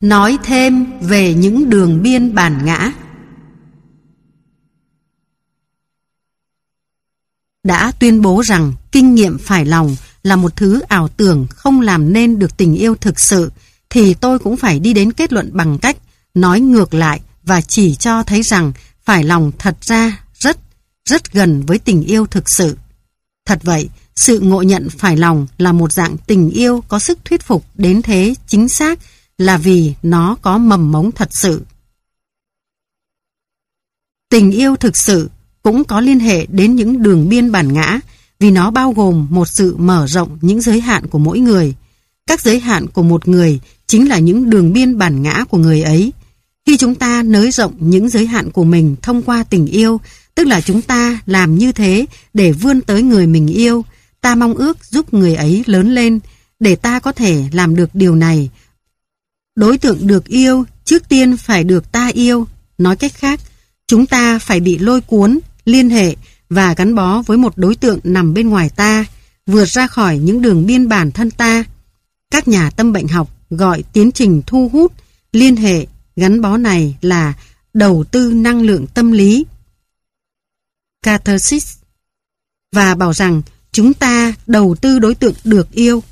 Nói thêm về những đường biên bản ngã Đã tuyên bố rằng kinh nghiệm phải lòng là một thứ ảo tưởng không làm nên được tình yêu thực sự thì tôi cũng phải đi đến kết luận bằng cách nói ngược lại và chỉ cho thấy rằng phải lòng thật ra rất, rất gần với tình yêu thực sự. Thật vậy, sự ngộ nhận phải lòng là một dạng tình yêu có sức thuyết phục đến thế chính xác là vì nó có mầm mống thật sự. Tình yêu thực sự cũng có liên hệ đến những đường biên bản ngã vì nó bao gồm một sự mở rộng những giới hạn của mỗi người. Các giới hạn của một người chính là những đường biên bản ngã của người ấy. Khi chúng ta nới rộng những giới hạn của mình thông qua tình yêu, tức là chúng ta làm như thế để vươn tới người mình yêu, ta mong ước giúp người ấy lớn lên, để ta có thể làm được điều này. Đối tượng được yêu trước tiên phải được ta yêu, nói cách khác, chúng ta phải bị lôi cuốn, liên hệ và gắn bó với một đối tượng nằm bên ngoài ta, vượt ra khỏi những đường biên bản thân ta. Các nhà tâm bệnh học gọi tiến trình thu hút, liên hệ, gắn bó này là đầu tư năng lượng tâm lý. Catharsis và bảo rằng chúng ta đầu tư đối tượng được yêu.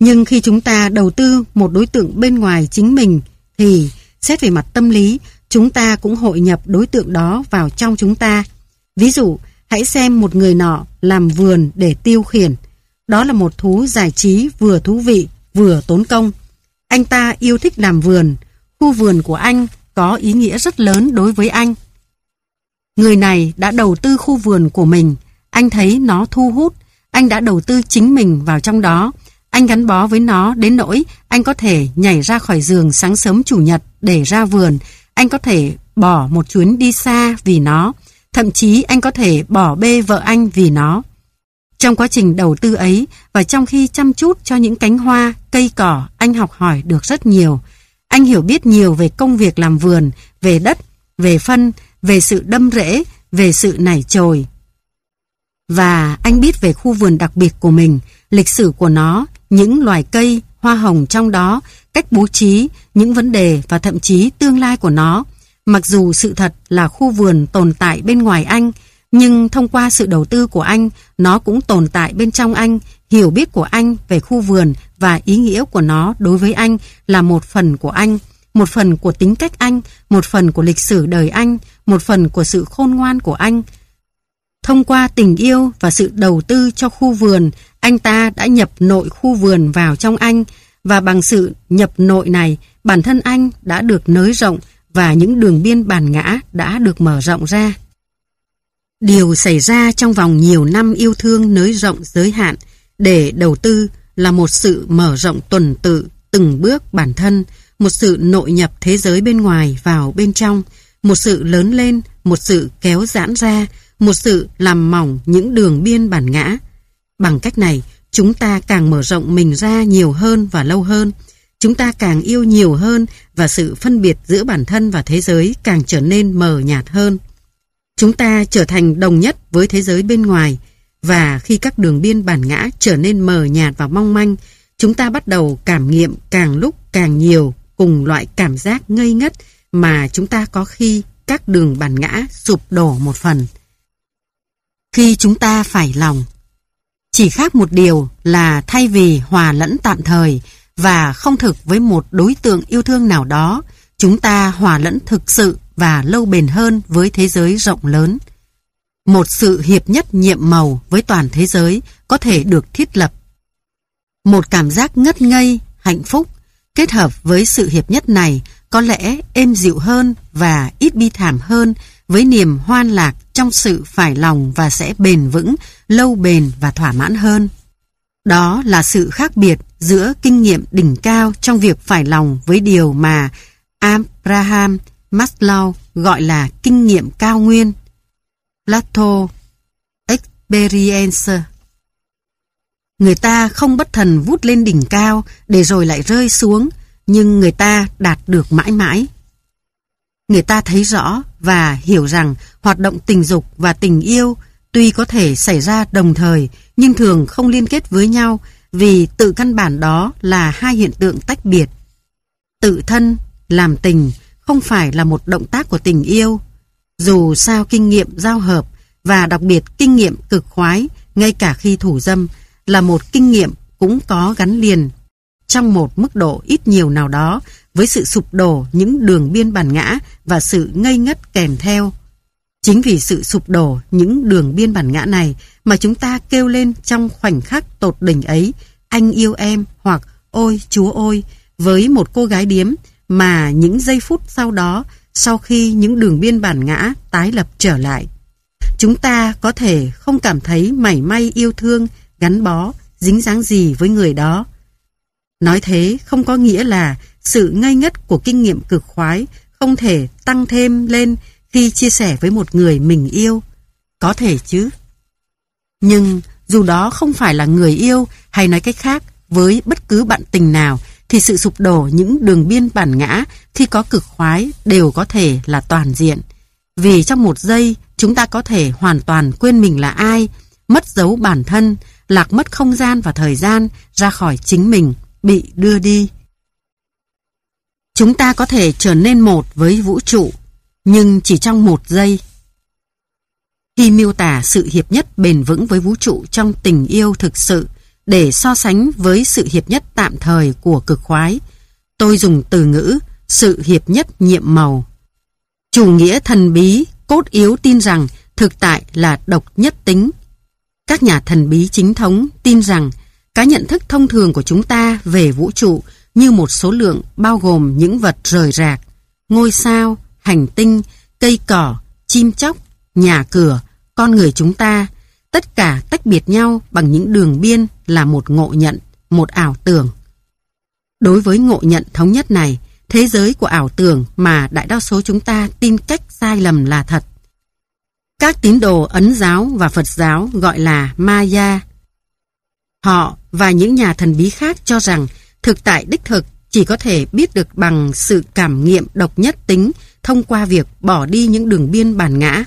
Nhưng khi chúng ta đầu tư một đối tượng bên ngoài chính mình thì xét về mặt tâm lý chúng ta cũng hội nhập đối tượng đó vào trong chúng ta. Ví dụ, hãy xem một người nọ làm vườn để tiêu khiển. Đó là một thú giải trí vừa thú vị, vừa tốn công. Anh ta yêu thích làm vườn. Khu vườn của anh có ý nghĩa rất lớn đối với anh. Người này đã đầu tư khu vườn của mình. Anh thấy nó thu hút. Anh đã đầu tư chính mình vào trong đó. Anh gắn bó với nó đến nỗi anh có thể nhảy ra khỏi giường sáng sớm chủ nhật để ra vườn. Anh có thể bỏ một chuyến đi xa vì nó. Thậm chí anh có thể bỏ bê vợ anh vì nó. Trong quá trình đầu tư ấy và trong khi chăm chút cho những cánh hoa, cây cỏ, anh học hỏi được rất nhiều. Anh hiểu biết nhiều về công việc làm vườn, về đất, về phân, về sự đâm rễ, về sự nảy chồi. Và anh biết về khu vườn đặc biệt của mình, lịch sử của nó, những loài cây, hoa hồng trong đó, cách bố trí, những vấn đề và thậm chí tương lai của nó. Mặc dù sự thật là khu vườn tồn tại bên ngoài anh, nhưng thông qua sự đầu tư của anh, nó cũng tồn tại bên trong anh, hiểu biết của anh về khu vườn và ý nghĩa của nó đối với anh là một phần của anh, một phần của tính cách anh, một phần của lịch sử đời anh, một phần của sự khôn ngoan của anh. Thông qua tình yêu và sự đầu tư cho khu vườn, anh ta đã nhập nội khu vườn vào trong anh và bằng sự nhập nội này, bản thân anh đã được nới rộng và những đường biên bản ngã đã được mở rộng ra. Điều xảy ra trong vòng nhiều năm yêu thương nới rộng giới hạn để đầu tư là một sự mở rộng tuần tự từng bước bản thân, một sự nội nhập thế giới bên ngoài vào bên trong, một sự lớn lên, một sự kéo giãn ra, một sự làm mỏng những đường biên bản ngã. Bằng cách này, chúng ta càng mở rộng mình ra nhiều hơn và lâu hơn, chúng ta càng yêu nhiều hơn và sự phân biệt giữa bản thân và thế giới càng trở nên mờ nhạt hơn. Chúng ta trở thành đồng nhất với thế giới bên ngoài và khi các đường biên bản ngã trở nên mờ nhạt và mong manh, chúng ta bắt đầu cảm nghiệm càng lúc càng nhiều cùng loại cảm giác ngây ngất mà chúng ta có khi các đường bản ngã sụp đổ một phần. Khi chúng ta phải lòng, chỉ khác một điều là thay vì hòa lẫn tạm thời và không thực với một đối tượng yêu thương nào đó, chúng ta hòa lẫn thực sự và lâu bền hơn với thế giới rộng lớn. Một sự hiệp nhất nhiệm màu với toàn thế giới có thể được thiết lập. Một cảm giác ngất ngây, hạnh phúc kết hợp với sự hiệp nhất này có lẽ êm dịu hơn và ít bi thảm hơn với niềm hoan lạc trong sự phải lòng và sẽ bền vững, lâu bền và thỏa mãn hơn. Đó là sự khác biệt giữa kinh nghiệm đỉnh cao trong việc phải lòng với điều mà Abraham Maslow gọi là kinh nghiệm cao nguyên. Plato Experience Người ta không bất thần vút lên đỉnh cao để rồi lại rơi xuống, nhưng người ta đạt được mãi mãi. Người ta thấy rõ và hiểu rằng hoạt động tình dục và tình yêu tuy có thể xảy ra đồng thời nhưng thường không liên kết với nhau vì tự căn bản đó là hai hiện tượng tách biệt. Tự thân, làm tình không phải là một động tác của tình yêu. Dù sao kinh nghiệm giao hợp và đặc biệt kinh nghiệm cực khoái ngay cả khi thủ dâm là một kinh nghiệm cũng có gắn liền trong một mức độ ít nhiều nào đó với sự sụp đổ những đường biên bản ngã và sự ngây ngất kèm theo. Chính vì sự sụp đổ những đường biên bản ngã này mà chúng ta kêu lên trong khoảnh khắc tột đỉnh ấy, anh yêu em hoặc ôi chúa ôi, với một cô gái điếm mà những giây phút sau đó, sau khi những đường biên bản ngã tái lập trở lại. Chúng ta có thể không cảm thấy mảy may yêu thương, gắn bó, dính dáng gì với người đó. Nói thế không có nghĩa là sự ngây ngất của kinh nghiệm cực khoái không thể tăng thêm lên khi chia sẻ với một người mình yêu. Có thể chứ. Nhưng dù đó không phải là người yêu hay nói cách khác với bất cứ bạn tình nào thì sự sụp đổ những đường biên bản ngã khi có cực khoái đều có thể là toàn diện. Vì trong một giây chúng ta có thể hoàn toàn quên mình là ai, mất dấu bản thân, lạc mất không gian và thời gian ra khỏi chính mình, bị đưa đi. Chúng ta có thể trở nên một với vũ trụ, nhưng chỉ trong một giây. Khi miêu tả sự hiệp nhất bền vững với vũ trụ trong tình yêu thực sự, để so sánh với sự hiệp nhất tạm thời của cực khoái, tôi dùng từ ngữ sự hiệp nhất nhiệm màu. Chủ nghĩa thần bí cốt yếu tin rằng thực tại là độc nhất tính. Các nhà thần bí chính thống tin rằng cái nhận thức thông thường của chúng ta về vũ trụ như một số lượng bao gồm những vật rời rạc, ngôi sao, hành tinh, cây cỏ, chim chóc, nhà cửa, con người chúng ta, tất cả tách biệt nhau bằng những đường biên là một ngộ nhận, một ảo tưởng. Đối với ngộ nhận thống nhất này, thế giới của ảo tưởng mà đại đa số chúng ta tin cách sai lầm là thật. Các tín đồ Ấn giáo và Phật giáo gọi là Maya. Họ và những nhà thần bí khác cho rằng thực tại đích thực chỉ có thể biết được bằng sự cảm nghiệm độc nhất tính thông qua việc bỏ đi những đường biên bản ngã.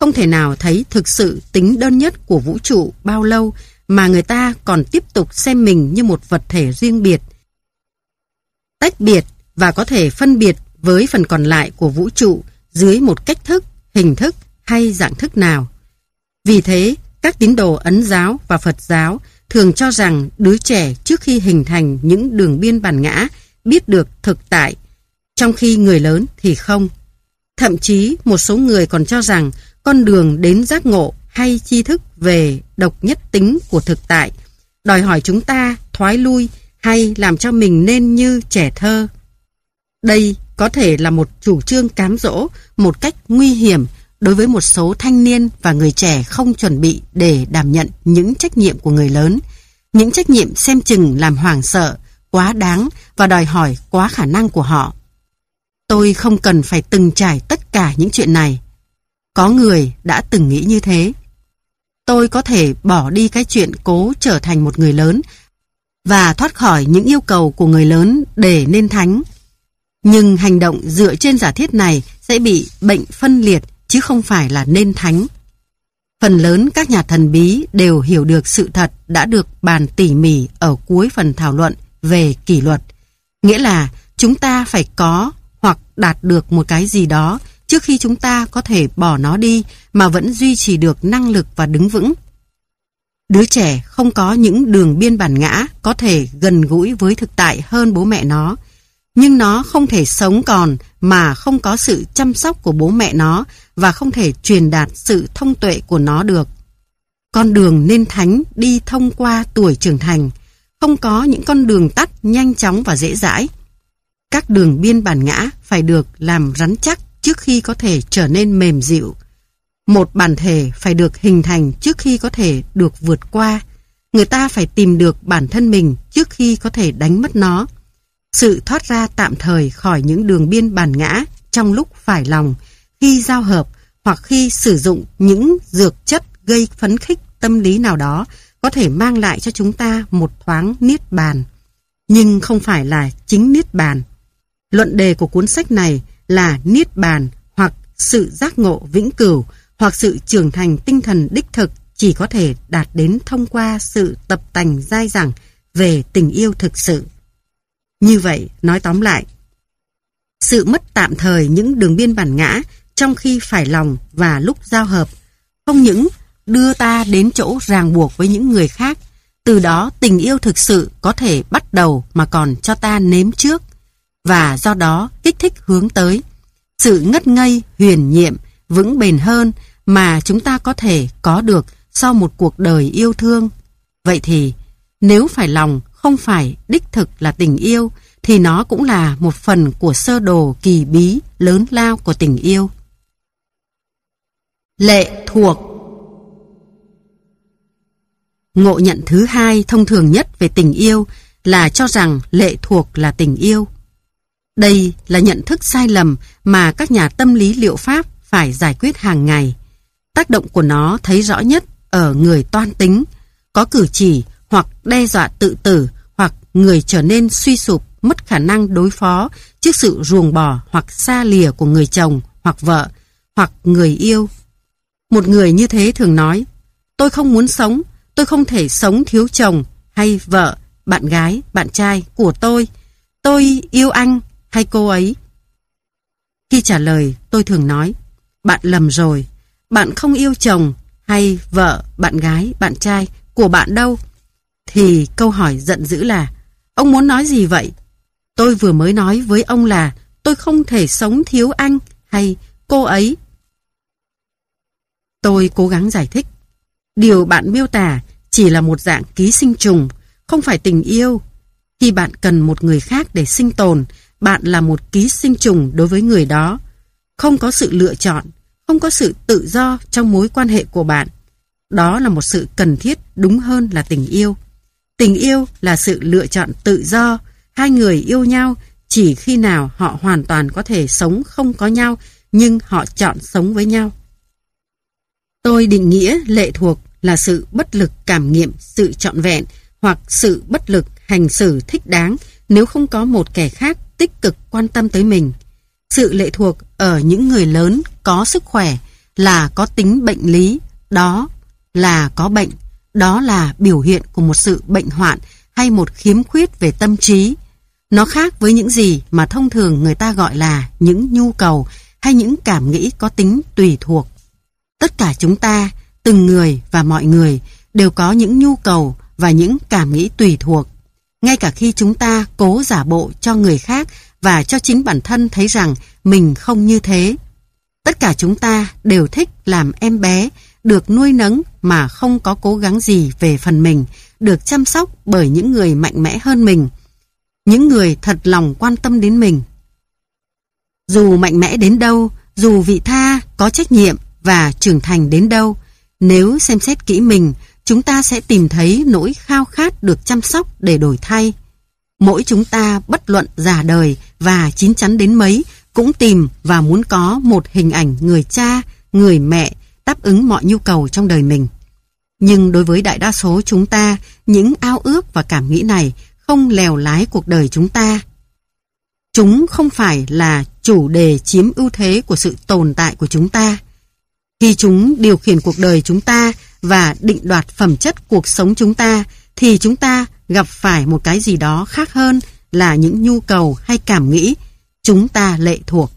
Không thể nào thấy thực sự tính đơn nhất của vũ trụ bao lâu mà người ta còn tiếp tục xem mình như một vật thể riêng biệt. Tách biệt và có thể phân biệt với phần còn lại của vũ trụ dưới một cách thức, hình thức hay dạng thức nào. Vì thế, các tín đồ Ấn giáo và Phật giáo thường cho rằng đứa trẻ trước khi hình thành những đường biên bản ngã biết được thực tại, trong khi người lớn thì không. Thậm chí một số người còn cho rằng con đường đến giác ngộ hay tri thức về độc nhất tính của thực tại đòi hỏi chúng ta thoái lui hay làm cho mình nên như trẻ thơ. Đây có thể là một chủ trương cám dỗ một cách nguy hiểm đối với một số thanh niên và người trẻ không chuẩn bị để đảm nhận những trách nhiệm của người lớn. Những trách nhiệm xem chừng làm hoảng sợ, quá đáng và đòi hỏi quá khả năng của họ. Tôi không cần phải từng trải tất cả những chuyện này. Có người đã từng nghĩ như thế. Tôi có thể bỏ đi cái chuyện cố trở thành một người lớn và thoát khỏi những yêu cầu của người lớn để nên thánh. Nhưng hành động dựa trên giả thiết này sẽ bị bệnh phân liệt chứ không phải là nên thánh. Phần lớn các nhà thần bí đều hiểu được sự thật đã được bàn tỉ mỉ ở cuối phần thảo luận về kỷ luật. Nghĩa là chúng ta phải có hoặc đạt được một cái gì đó trước khi chúng ta có thể bỏ nó đi mà vẫn duy trì được năng lực và đứng vững. Đứa trẻ không có những đường biên bản ngã có thể gần gũi với thực tại hơn bố mẹ nó, nhưng nó không thể sống còn mà không có sự chăm sóc của bố mẹ nó và không thể truyền đạt sự thông tuệ của nó được. Con đường nên thánh đi thông qua tuổi trưởng thành, không có những con đường tắt nhanh chóng và dễ dãi. Các đường biên bản ngã phải được làm rắn chắc trước khi có thể trở nên mềm dịu. Một bản thể phải được hình thành trước khi có thể được vượt qua. Người ta phải tìm được bản thân mình trước khi có thể đánh mất nó. Sự thoát ra tạm thời khỏi những đường biên bản ngã trong lúc phải lòng, khi giao hợp hoặc khi sử dụng những dược chất gây phấn khích tâm lý nào đó có thể mang lại cho chúng ta một thoáng niết bàn. Nhưng không phải là chính niết bàn. Luận đề của cuốn sách này là niết bàn hoặc sự giác ngộ vĩnh cửu hoặc sự trưởng thành tinh thần đích thực chỉ có thể đạt đến thông qua sự tập tành dai dẳng về tình yêu thực sự. Như vậy, nói tóm lại, Sự mất tạm thời những đường biên bản ngã trong khi phải lòng và lúc giao hợp. Không những đưa ta đến chỗ ràng buộc với những người khác, từ đó tình yêu thực sự có thể bắt đầu mà còn cho ta nếm trước, và do đó kích thích hướng tới. Sự ngất ngây, huyền nhiệm, vững bền hơn mà chúng ta có thể có được sau một cuộc đời yêu thương. Vậy thì, nếu phải lòng không phải đích thực là tình yêu, thì nó cũng là một phần của sơ đồ kỳ bí lớn lao của tình yêu. Lệ thuộc Ngộ nhận thứ hai thông thường nhất về tình yêu là cho rằng lệ thuộc là tình yêu. Đây là nhận thức sai lầm mà các nhà tâm lý liệu pháp phải giải quyết hàng ngày. Tác động của nó thấy rõ nhất ở người toan tính, có cử chỉ hoặc đe dọa tự tử hoặc người trở nên suy sụp mất khả năng đối phó trước sự ruồng bỏ hoặc xa lìa của người chồng hoặc vợ hoặc người yêu. Một người như thế thường nói tôi không muốn sống, tôi không thể sống thiếu chồng hay vợ, bạn gái, bạn trai của tôi. Tôi yêu anh hay cô ấy. Khi trả lời tôi thường nói bạn lầm rồi, bạn không yêu chồng hay vợ, bạn gái, bạn trai của bạn đâu. Thì câu hỏi giận dữ là Ông muốn nói gì vậy? Tôi vừa mới nói với ông là tôi không thể sống thiếu anh hay cô ấy. Tôi cố gắng giải thích. Điều bạn miêu tả chỉ là một dạng ký sinh trùng, không phải tình yêu. Khi bạn cần một người khác để sinh tồn, bạn là một ký sinh trùng đối với người đó. Không có sự lựa chọn, không có sự tự do trong mối quan hệ của bạn. Đó là một sự cần thiết đúng hơn là tình yêu. Tình yêu là sự lựa chọn tự do. Hai người yêu nhau chỉ khi nào họ hoàn toàn có thể sống không có nhau, nhưng họ chọn sống với nhau. Tôi định nghĩa lệ thuộc là sự bất lực cảm nghiệm sự trọn vẹn hoặc sự bất lực hành xử thích đáng nếu không có một kẻ khác tích cực quan tâm tới mình. Sự lệ thuộc ở những người lớn có sức khỏe là có tính bệnh lý, đó là có bệnh đó là biểu hiện của một sự bệnh hoạn hay một khiếm khuyết về tâm trí. Nó khác với những gì mà thông thường người ta gọi là những nhu cầu hay những cảm nghĩ có tính tùy thuộc. Tất cả chúng ta, từng người và mọi người đều có những nhu cầu và những cảm nghĩ tùy thuộc. Ngay cả khi chúng ta cố giả bộ cho người khác và cho chính bản thân thấy rằng mình không như thế. Tất cả chúng ta đều thích làm em bé được nuôi nấng mà không có cố gắng gì về phần mình, được chăm sóc bởi những người mạnh mẽ hơn mình, những người thật lòng quan tâm đến mình. Dù mạnh mẽ đến đâu, dù vị tha, có trách nhiệm và trưởng thành đến đâu, nếu xem xét kỹ mình, chúng ta sẽ tìm thấy nỗi khao khát được chăm sóc để đổi thay. Mỗi chúng ta bất luận già đời và chín chắn đến mấy cũng tìm và muốn có một hình ảnh người cha, người mẹ đáp ứng mọi nhu cầu trong đời mình. Nhưng đối với đại đa số chúng ta, những ao ước và cảm nghĩ này không lèo lái cuộc đời chúng ta. Chúng không phải là chủ đề chiếm ưu thế của sự tồn tại của chúng ta. Khi chúng điều khiển cuộc đời chúng ta và định đoạt phẩm chất cuộc sống chúng ta, thì chúng ta gặp phải một cái gì đó khác hơn là những nhu cầu hay cảm nghĩ chúng ta lệ thuộc.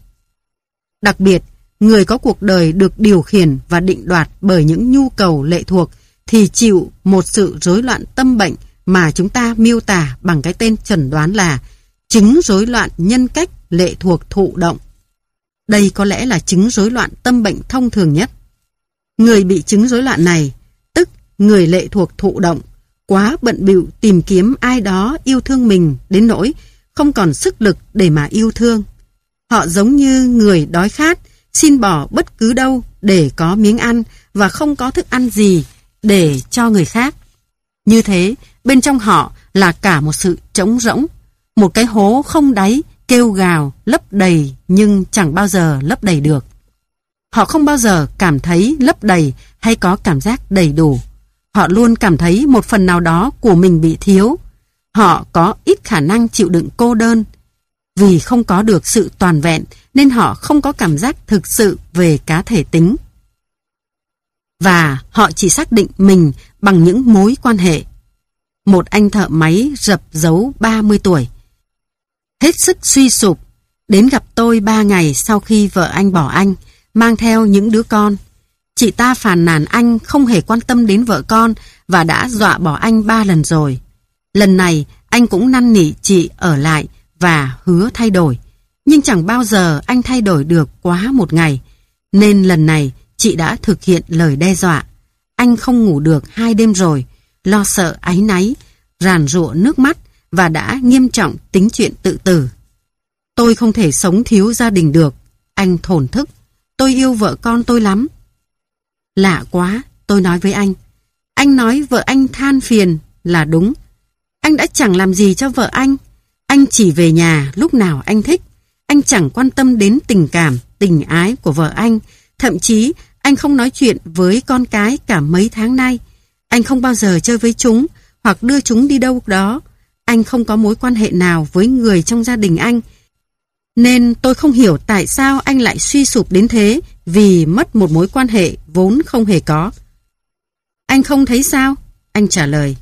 Đặc biệt, người có cuộc đời được điều khiển và định đoạt bởi những nhu cầu lệ thuộc thì chịu một sự rối loạn tâm bệnh mà chúng ta miêu tả bằng cái tên chẩn đoán là chứng rối loạn nhân cách lệ thuộc thụ động. Đây có lẽ là chứng rối loạn tâm bệnh thông thường nhất. Người bị chứng rối loạn này, tức người lệ thuộc thụ động, quá bận bịu tìm kiếm ai đó yêu thương mình đến nỗi không còn sức lực để mà yêu thương. Họ giống như người đói khát, xin bỏ bất cứ đâu để có miếng ăn và không có thức ăn gì để cho người khác. Như thế, bên trong họ là cả một sự trống rỗng, một cái hố không đáy, kêu gào, lấp đầy nhưng chẳng bao giờ lấp đầy được. Họ không bao giờ cảm thấy lấp đầy hay có cảm giác đầy đủ. Họ luôn cảm thấy một phần nào đó của mình bị thiếu. Họ có ít khả năng chịu đựng cô đơn, vì không có được sự toàn vẹn nên họ không có cảm giác thực sự về cá thể tính. Và họ chỉ xác định mình bằng những mối quan hệ. Một anh thợ máy rập dấu 30 tuổi. Hết sức suy sụp, Đến gặp tôi ba ngày sau khi vợ anh bỏ anh, mang theo những đứa con. Chị ta phàn nàn anh không hề quan tâm đến vợ con và đã dọa bỏ anh ba lần rồi. Lần này, anh cũng năn nỉ chị ở lại và hứa thay đổi. Nhưng chẳng bao giờ anh thay đổi được quá một ngày. Nên lần này, chị đã thực hiện lời đe dọa. Anh không ngủ được hai đêm rồi, lo sợ áy náy, ràn rụa nước mắt và đã nghiêm trọng tính chuyện tự tử. Tôi không thể sống thiếu gia đình được. Anh thổn thức. Tôi yêu vợ con tôi lắm. Lạ quá, tôi nói với anh. Anh nói vợ anh than phiền là đúng. Anh đã chẳng làm gì cho vợ anh. Anh chỉ về nhà lúc nào anh thích. Anh chẳng quan tâm đến tình cảm, tình ái của vợ anh. Thậm chí anh không nói chuyện với con cái cả mấy tháng nay. Anh không bao giờ chơi với chúng hoặc đưa chúng đi đâu đó. Anh không có mối quan hệ nào với người trong gia đình anh. Nên tôi không hiểu tại sao anh lại suy sụp đến thế vì mất một mối quan hệ vốn không hề có. Anh không thấy sao? Anh trả lời.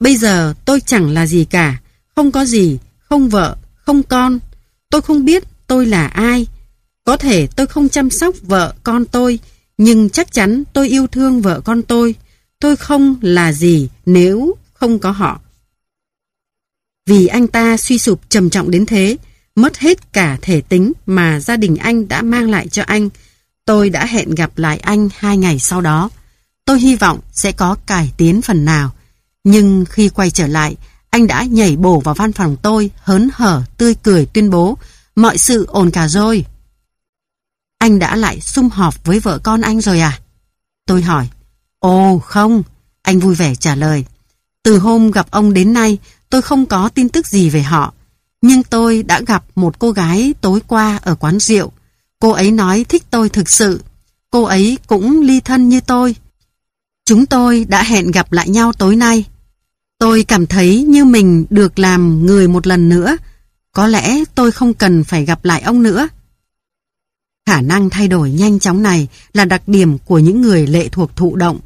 Bây giờ tôi chẳng là gì cả. Không có gì, không vợ, không con. Tôi không biết tôi là ai. Có thể tôi không chăm sóc vợ con tôi, nhưng chắc chắn tôi yêu thương vợ con tôi. Tôi không là gì nếu không có họ. Vì anh ta suy sụp trầm trọng đến thế, mất hết cả thể tính mà gia đình anh đã mang lại cho anh, tôi đã hẹn gặp lại anh hai ngày sau đó. Tôi hy vọng sẽ có cải tiến phần nào. Nhưng khi quay trở lại, anh đã nhảy bổ vào văn phòng tôi, hớn hở, tươi cười tuyên bố, mọi sự ổn cả rồi. Anh đã lại sum họp với vợ con anh rồi à? Tôi hỏi. Ồ không, anh vui vẻ trả lời. Từ hôm gặp ông đến nay, tôi không có tin tức gì về họ. Nhưng tôi đã gặp một cô gái tối qua ở quán rượu. Cô ấy nói thích tôi thực sự. Cô ấy cũng ly thân như tôi. Chúng tôi đã hẹn gặp lại nhau tối nay. Tôi cảm thấy như mình được làm người một lần nữa. Có lẽ tôi không cần phải gặp lại ông nữa. Khả năng thay đổi nhanh chóng này là đặc điểm của những người lệ thuộc thụ động.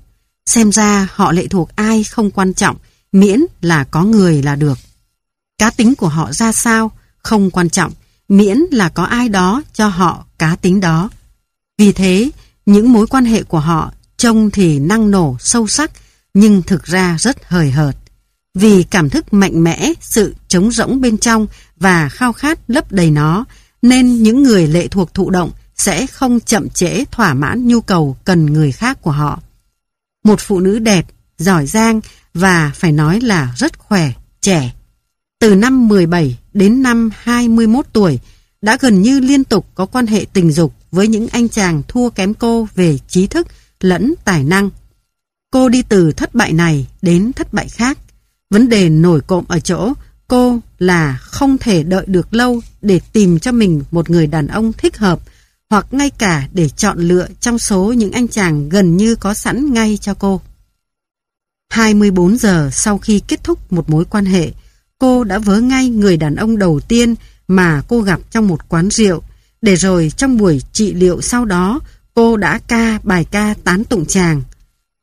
Xem ra họ lệ thuộc ai không quan trọng, miễn là có người là được. Cá tính của họ ra sao không quan trọng, miễn là có ai đó cho họ cá tính đó. Vì thế, những mối quan hệ của họ trông thì năng nổ sâu sắc, nhưng thực ra rất hời hợt. Vì cảm thức mạnh mẽ, sự trống rỗng bên trong và khao khát lấp đầy nó, nên những người lệ thuộc thụ động sẽ không chậm trễ thỏa mãn nhu cầu cần người khác của họ. Một phụ nữ đẹp, giỏi giang và phải nói là rất khỏe, trẻ. Từ năm 17 đến năm 21 tuổi, đã gần như liên tục có quan hệ tình dục với những anh chàng thua kém cô về trí thức lẫn tài năng. Cô đi từ thất bại này đến thất bại khác. Vấn đề nổi cộm ở chỗ cô là không thể đợi được lâu để tìm cho mình một người đàn ông thích hợp hoặc ngay cả để chọn lựa trong số những anh chàng gần như có sẵn ngay cho cô. 24 giờ sau khi kết thúc một mối quan hệ, cô đã vớ ngay người đàn ông đầu tiên mà cô gặp trong một quán rượu, để rồi trong buổi trị liệu sau đó, cô đã ca bài ca tán tụng chàng.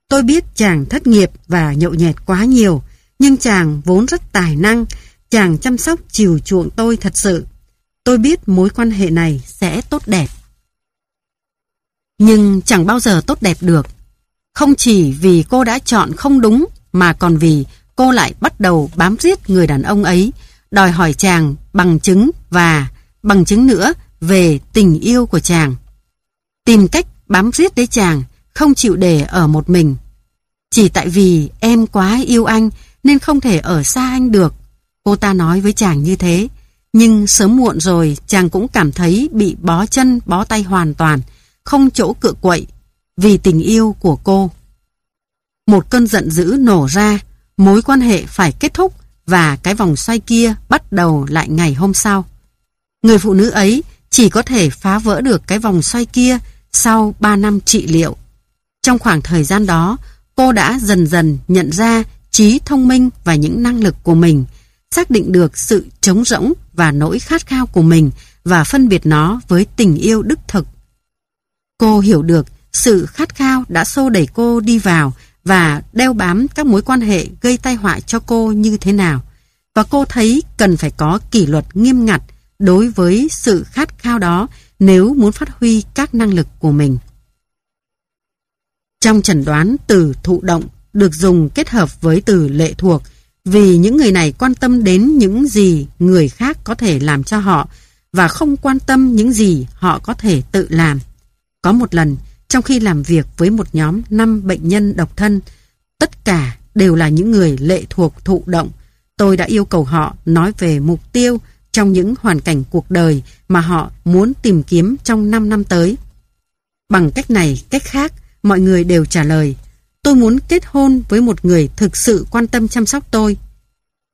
Tôi biết chàng thất nghiệp và nhậu nhẹt quá nhiều, nhưng chàng vốn rất tài năng, chàng chăm sóc chiều chuộng tôi thật sự. Tôi biết mối quan hệ này sẽ tốt đẹp. Nhưng chẳng bao giờ tốt đẹp được. Không chỉ vì cô đã chọn không đúng, mà còn vì cô lại bắt đầu bám riết người đàn ông ấy, đòi hỏi chàng bằng chứng và bằng chứng nữa về tình yêu của chàng. Tìm cách bám riết đấy chàng, không chịu để ở một mình. Chỉ tại vì em quá yêu anh nên không thể ở xa anh được. Cô ta nói với chàng như thế. Nhưng sớm muộn rồi chàng cũng cảm thấy bị bó chân bó tay hoàn toàn, không chỗ cựa quậy vì tình yêu của cô. Một cơn giận dữ nổ ra, mối quan hệ phải kết thúc và cái vòng xoay kia bắt đầu lại ngày hôm sau. Người phụ nữ ấy chỉ có thể phá vỡ được cái vòng xoay kia sau 3 năm trị liệu. Trong khoảng thời gian đó, cô đã dần dần nhận ra trí thông minh và những năng lực của mình, xác định được sự trống rỗng và nỗi khát khao của mình và phân biệt nó với tình yêu đích thực. Cô hiểu được sự khát khao đã xô đẩy cô đi vào và đeo bám các mối quan hệ gây tai họa cho cô như thế nào. Và cô thấy cần phải có kỷ luật nghiêm ngặt đối với sự khát khao đó nếu muốn phát huy các năng lực của mình. Trong chẩn đoán từ thụ động được dùng kết hợp với từ lệ thuộc vì những người này quan tâm đến những gì người khác có thể làm cho họ và không quan tâm những gì họ có thể tự làm. Có một lần, trong khi làm việc với một nhóm 5 bệnh nhân độc thân, tất cả đều là những người lệ thuộc thụ động. Tôi đã yêu cầu họ nói về mục tiêu trong những hoàn cảnh cuộc đời mà họ muốn tìm kiếm trong 5 năm tới. Bằng cách này, cách khác, mọi người đều trả lời tôi muốn kết hôn với một người thực sự quan tâm chăm sóc tôi.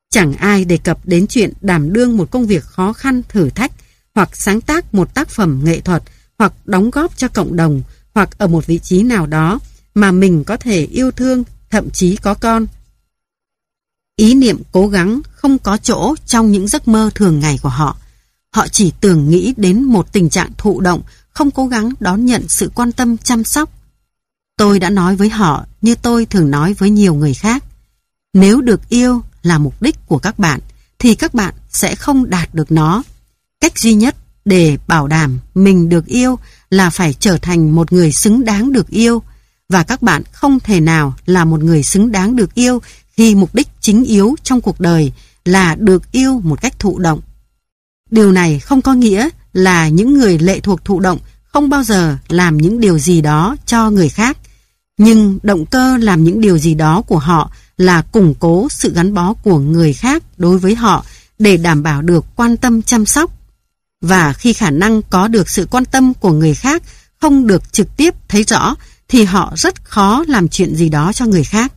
Chẳng ai đề cập đến chuyện đảm đương một công việc khó khăn thử thách hoặc sáng tác một tác phẩm nghệ thuật hoặc đóng góp cho cộng đồng hoặc ở một vị trí nào đó mà mình có thể yêu thương, thậm chí có con. Ý niệm cố gắng không có chỗ trong những giấc mơ thường ngày của họ. Họ chỉ tưởng nghĩ đến một tình trạng thụ động, không cố gắng đón nhận sự quan tâm chăm sóc. Tôi đã nói với họ như tôi thường nói với nhiều người khác. Nếu được yêu là mục đích của các bạn, thì các bạn sẽ không đạt được nó. Cách duy nhất để bảo đảm mình được yêu là phải trở thành một người xứng đáng được yêu và các bạn không thể nào là một người xứng đáng được yêu khi mục đích chính yếu trong cuộc đời là được yêu một cách thụ động. Điều này không có nghĩa là những người lệ thuộc thụ động không bao giờ làm những điều gì đó cho người khác. Nhưng động cơ làm những điều gì đó của họ là củng cố sự gắn bó của người khác đối với họ để đảm bảo được quan tâm chăm sóc. Và khi khả năng có được sự quan tâm của người khác không được trực tiếp thấy rõ thì họ rất khó làm chuyện gì đó cho người khác.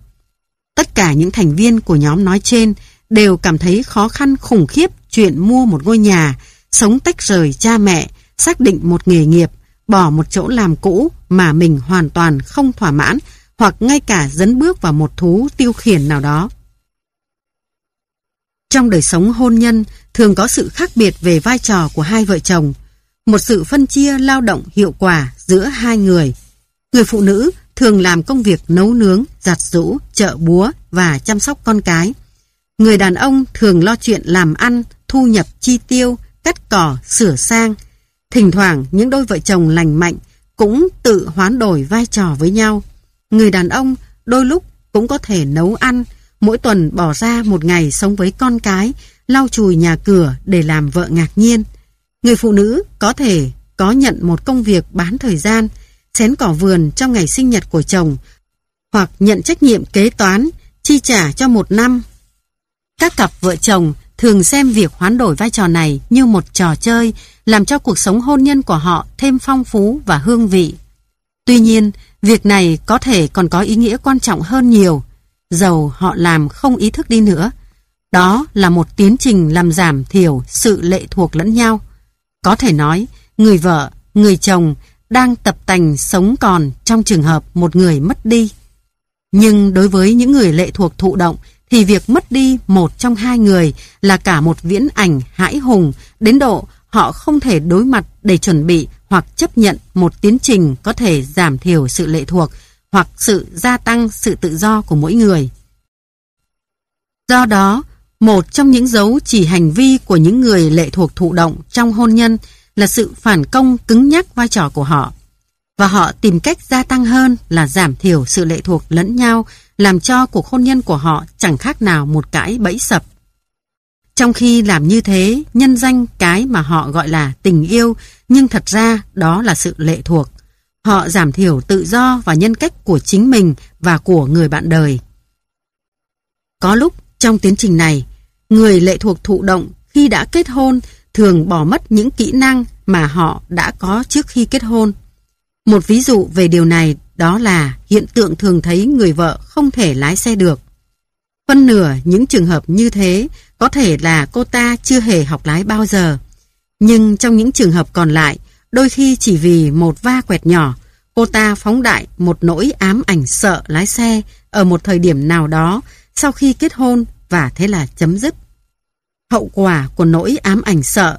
Tất cả những thành viên của nhóm nói trên đều cảm thấy khó khăn khủng khiếp chuyện mua một ngôi nhà, sống tách rời cha mẹ, xác định một nghề nghiệp, bỏ một chỗ làm cũ mà mình hoàn toàn không thỏa mãn hoặc ngay cả dấn bước vào một thú tiêu khiển nào đó. Trong đời sống hôn nhân thường có sự khác biệt về vai trò của hai vợ chồng, một sự phân chia lao động hiệu quả giữa hai người. Người phụ nữ thường làm công việc nấu nướng, giặt rũ, chợ búa và chăm sóc con cái. Người đàn ông thường lo chuyện làm ăn, thu nhập chi tiêu, cắt cỏ, sửa sang. Thỉnh thoảng những đôi vợ chồng lành mạnh cũng tự hoán đổi vai trò với nhau. Người đàn ông đôi lúc cũng có thể nấu ăn, mỗi tuần bỏ ra một ngày sống với con cái, lau chùi nhà cửa để làm vợ ngạc nhiên. Người phụ nữ có thể có nhận một công việc bán thời gian, xén cỏ vườn trong ngày sinh nhật của chồng, hoặc nhận trách nhiệm kế toán, chi trả cho một năm. Các cặp vợ chồng thường xem việc hoán đổi vai trò này như một trò chơi, làm cho cuộc sống hôn nhân của họ thêm phong phú và hương vị. Tuy nhiên, việc này có thể còn có ý nghĩa quan trọng hơn nhiều, dầu họ làm không ý thức đi nữa. Đó là một tiến trình làm giảm thiểu sự lệ thuộc lẫn nhau. Có thể nói, người vợ, người chồng đang tập tành sống còn trong trường hợp một người mất đi. Nhưng đối với những người lệ thuộc thụ động thì việc mất đi một trong hai người là cả một viễn ảnh hãi hùng đến độ họ không thể đối mặt để chuẩn bị hoặc chấp nhận một tiến trình có thể giảm thiểu sự lệ thuộc hoặc sự gia tăng sự tự do của mỗi người. Do đó, một trong những dấu chỉ hành vi của những người lệ thuộc thụ động trong hôn nhân là sự phản công cứng nhắc vai trò của họ. Và họ tìm cách gia tăng hơn là giảm thiểu sự lệ thuộc lẫn nhau, làm cho cuộc hôn nhân của họ chẳng khác nào một cái bẫy sập. Trong khi làm như thế, nhân danh cái mà họ gọi là tình yêu, nhưng thật ra đó là sự lệ thuộc. Họ giảm thiểu tự do và nhân cách của chính mình và của người bạn đời. Có lúc trong tiến trình này, người lệ thuộc thụ động khi đã kết hôn thường bỏ mất những kỹ năng mà họ đã có trước khi kết hôn. Một ví dụ về điều này đó là hiện tượng thường thấy người vợ không thể lái xe được. Phân nửa những trường hợp như thế có thể là cô ta chưa hề học lái bao giờ. Nhưng trong những trường hợp còn lại, đôi khi chỉ vì một va quẹt nhỏ, cô ta phóng đại một nỗi ám ảnh sợ lái xe ở một thời điểm nào đó sau khi kết hôn và thế là chấm dứt. Hậu quả của nỗi ám ảnh sợ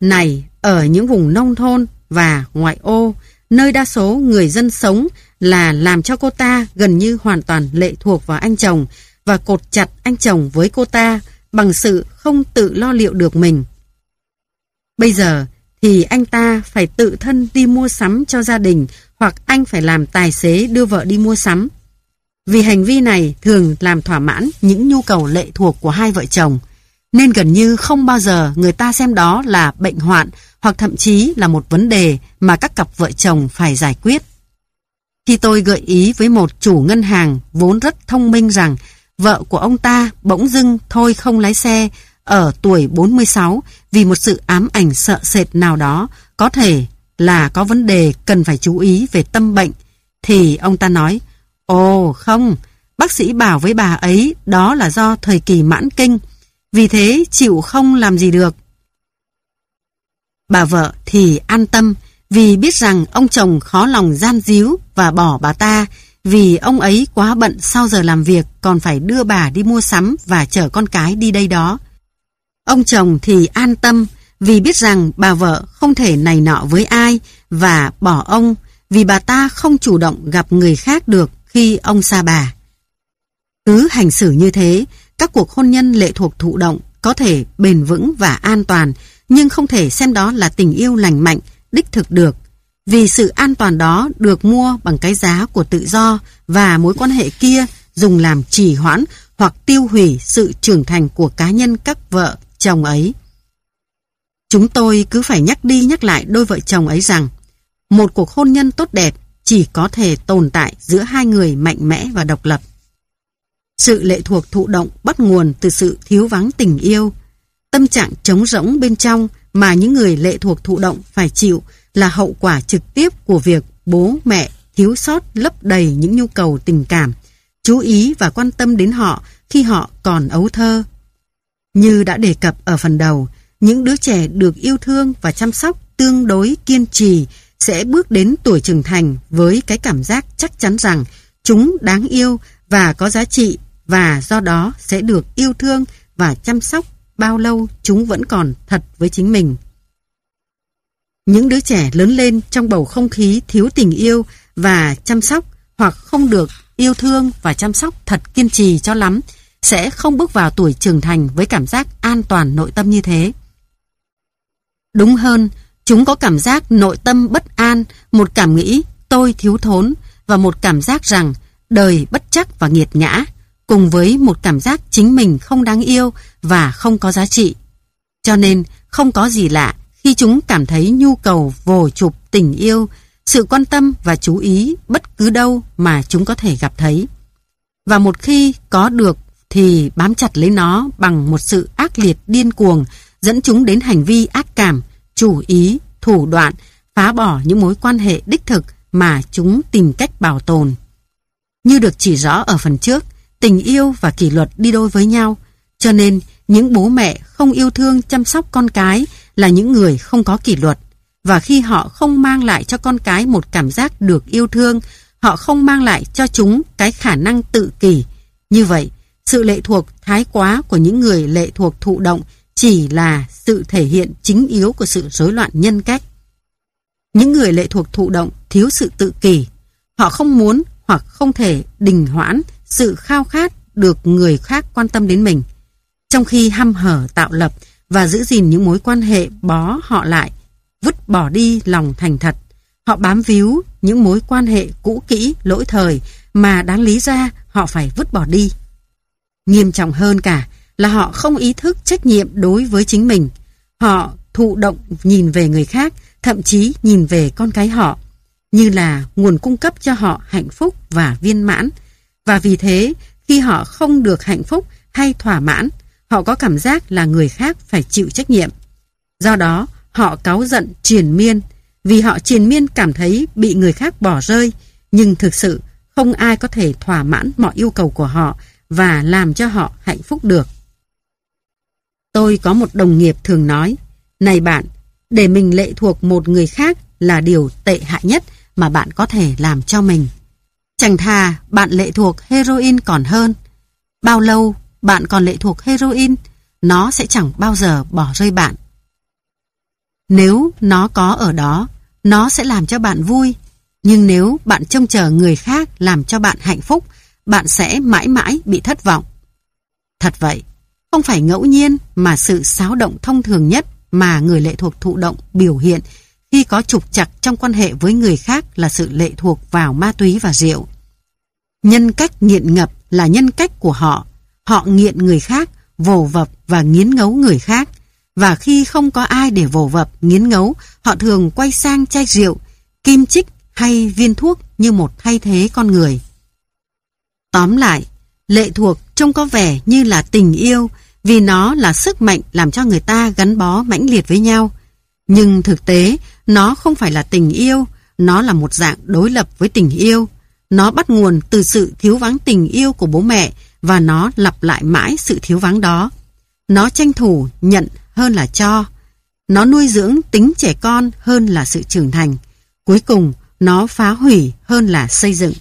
này ở những vùng nông thôn và ngoại ô, nơi đa số người dân sống là làm cho cô ta gần như hoàn toàn lệ thuộc vào anh chồng và cột chặt anh chồng với cô ta bằng sự không tự lo liệu được mình. Bây giờ thì anh ta phải tự thân đi mua sắm cho gia đình hoặc anh phải làm tài xế đưa vợ đi mua sắm. Vì hành vi này thường làm thỏa mãn những nhu cầu lệ thuộc của hai vợ chồng, nên gần như không bao giờ người ta xem đó là bệnh hoạn hoặc thậm chí là một vấn đề mà các cặp vợ chồng phải giải quyết. Khi tôi gợi ý với một chủ ngân hàng vốn rất thông minh rằng vợ của ông ta bỗng dưng thôi không lái xe ở tuổi 46 vì một sự ám ảnh sợ sệt nào đó có thể là có vấn đề cần phải chú ý về tâm bệnh thì ông ta nói Ồ không, bác sĩ bảo với bà ấy đó là do thời kỳ mãn kinh vì thế chịu không làm gì được. Bà vợ thì an tâm vì biết rằng ông chồng khó lòng gian díu và bỏ bà ta vì ông ấy quá bận sau giờ làm việc còn phải đưa bà đi mua sắm và chở con cái đi đây đó. Ông chồng thì an tâm vì biết rằng bà vợ không thể này nọ với ai và bỏ ông vì bà ta không chủ động gặp người khác được khi ông xa bà. Cứ hành xử như thế, các cuộc hôn nhân lệ thuộc thụ động có thể bền vững và an toàn nhưng không thể xem đó là tình yêu lành mạnh, đích thực được. Vì sự an toàn đó được mua bằng cái giá của tự do và mối quan hệ kia dùng làm trì hoãn hoặc tiêu hủy sự trưởng thành của cá nhân các vợ, chồng ấy. Chúng tôi cứ phải nhắc đi nhắc lại đôi vợ chồng ấy rằng một cuộc hôn nhân tốt đẹp chỉ có thể tồn tại giữa hai người mạnh mẽ và độc lập. Sự lệ thuộc thụ động bắt nguồn từ sự thiếu vắng tình yêu. Tâm trạng trống rỗng bên trong mà những người lệ thuộc thụ động phải chịu là hậu quả trực tiếp của việc bố mẹ thiếu sót lấp đầy những nhu cầu tình cảm, chú ý và quan tâm đến họ khi họ còn ấu thơ. Như đã đề cập ở phần đầu, những đứa trẻ được yêu thương và chăm sóc tương đối kiên trì sẽ bước đến tuổi trưởng thành với cái cảm giác chắc chắn rằng chúng đáng yêu và có giá trị và do đó sẽ được yêu thương và chăm sóc bao lâu chúng vẫn còn thật với chính mình. Những đứa trẻ lớn lên trong bầu không khí thiếu tình yêu và chăm sóc hoặc không được yêu thương và chăm sóc thật kiên trì cho lắm sẽ không bước vào tuổi trưởng thành với cảm giác an toàn nội tâm như thế. Đúng hơn, chúng có cảm giác nội tâm bất an, một cảm nghĩ tôi thiếu thốn và một cảm giác rằng đời bất chắc và nghiệt ngã cùng với một cảm giác chính mình không đáng yêu và không có giá trị. Cho nên không có gì lạ khi chúng cảm thấy nhu cầu vồ chụp tình yêu, sự quan tâm và chú ý bất cứ đâu mà chúng có thể gặp thấy. Và một khi có được thì bám chặt lấy nó bằng một sự ác liệt điên cuồng dẫn chúng đến hành vi ác cảm, chủ ý, thủ đoạn, phá bỏ những mối quan hệ đích thực mà chúng tìm cách bảo tồn. Như được chỉ rõ ở phần trước, tình yêu và kỷ luật đi đôi với nhau, cho nên những bố mẹ không yêu thương chăm sóc con cái là những người không có kỷ luật. Và khi họ không mang lại cho con cái một cảm giác được yêu thương, họ không mang lại cho chúng cái khả năng tự kỷ. Như vậy, sự lệ thuộc thái quá của những người lệ thuộc thụ động chỉ là sự thể hiện chính yếu của sự rối loạn nhân cách. Những người lệ thuộc thụ động thiếu sự tự kỷ. Họ không muốn hoặc không thể đình hoãn sự khao khát được người khác quan tâm đến mình. Trong khi hăm hở tạo lập và giữ gìn những mối quan hệ bó họ lại, vứt bỏ đi lòng thành thật. Họ bám víu những mối quan hệ cũ kỹ, lỗi thời mà đáng lý ra họ phải vứt bỏ đi. Nghiêm trọng hơn cả là họ không ý thức trách nhiệm đối với chính mình. Họ thụ động nhìn về người khác, thậm chí nhìn về con cái họ, như là nguồn cung cấp cho họ hạnh phúc và viên mãn. Và vì thế, khi họ không được hạnh phúc hay thỏa mãn, họ có cảm giác là người khác phải chịu trách nhiệm. Do đó, họ cáu giận triền miên, vì họ triền miên cảm thấy bị người khác bỏ rơi, nhưng thực sự không ai có thể thỏa mãn mọi yêu cầu của họ và làm cho họ hạnh phúc được. Tôi có một đồng nghiệp thường nói, này bạn, để mình lệ thuộc một người khác là điều tệ hại nhất mà bạn có thể làm cho mình. Chẳng thà bạn lệ thuộc heroin còn hơn. Bao lâu bạn còn lệ thuộc heroin, nó sẽ chẳng bao giờ bỏ rơi bạn. Nếu nó có ở đó, nó sẽ làm cho bạn vui. Nhưng nếu bạn trông chờ người khác làm cho bạn hạnh phúc, bạn sẽ mãi mãi bị thất vọng. Thật vậy, không phải ngẫu nhiên mà sự xáo động thông thường nhất mà người lệ thuộc thụ động biểu hiện khi có trục chặt trong quan hệ với người khác là sự lệ thuộc vào ma túy và rượu. Nhân cách nghiện ngập là nhân cách của họ. Họ nghiện người khác, vồ vập và nghiến ngấu người khác. Và khi không có ai để vồ vập, nghiến ngấu, họ thường quay sang chai rượu, kim chích hay viên thuốc như một thay thế con người. Tóm lại, lệ thuộc trông có vẻ như là tình yêu vì nó là sức mạnh làm cho người ta gắn bó mãnh liệt với nhau. Nhưng thực tế, nó không phải là tình yêu, nó là một dạng đối lập với tình yêu. Nó bắt nguồn từ sự thiếu vắng tình yêu của bố mẹ và nó lặp lại mãi sự thiếu vắng đó. Nó tranh thủ nhận hơn là cho. Nó nuôi dưỡng tính trẻ con hơn là sự trưởng thành. Cuối cùng, nó phá hủy hơn là xây dựng.